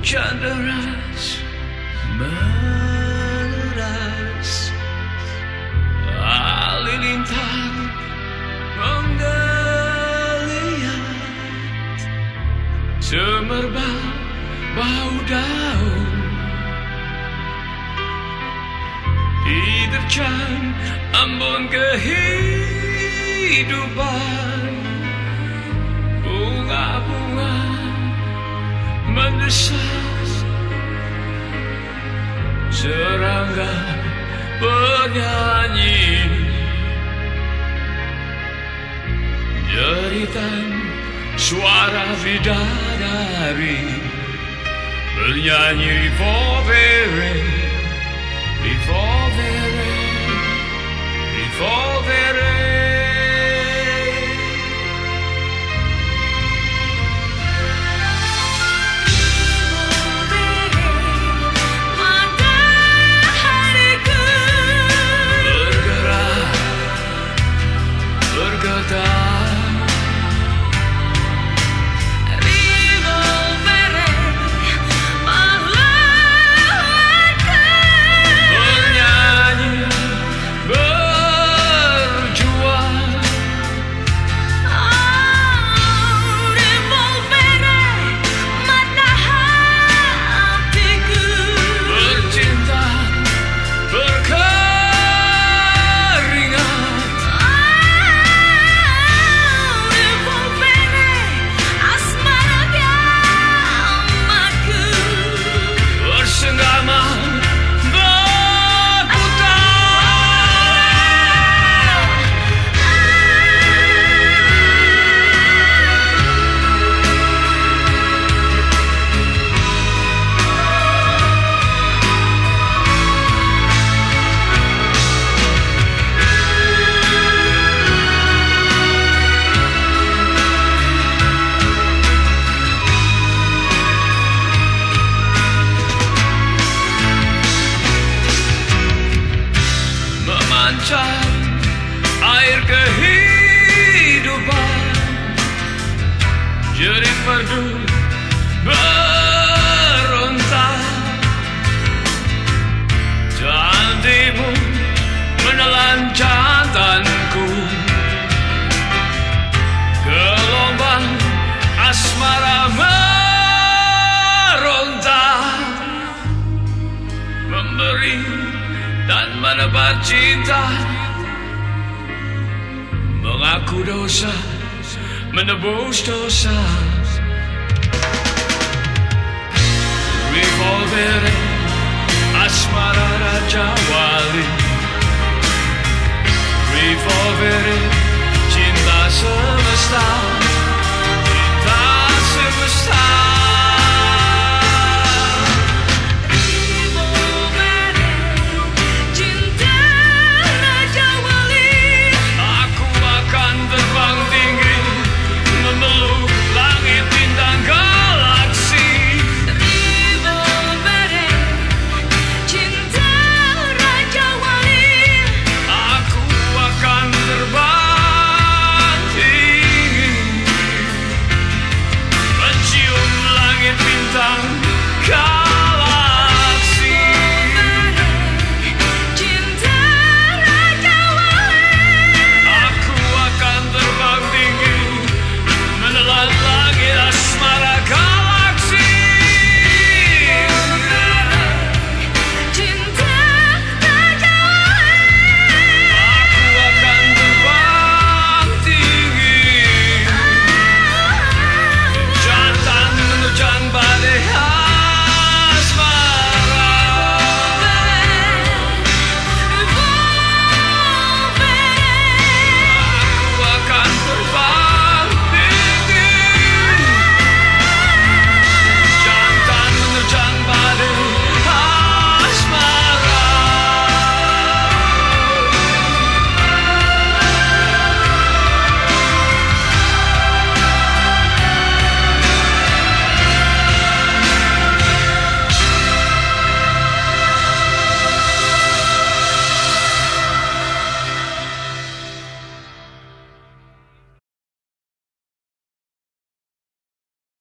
Hujan deras meras Halilintar menggeliat Semerbak bau daun. Diterjang ambon kehidupan. Bunga-bunga mendesas nyanyi Jeritan suara bidadari Bernyanyi di 一个 jerit merdu berontak. Jantimu menelan jantanku gelombang asmara merontak. Memberi dan menebar cinta. Mengaku dosa men de bostad sans Revolveré a smarar a jawali Revolveré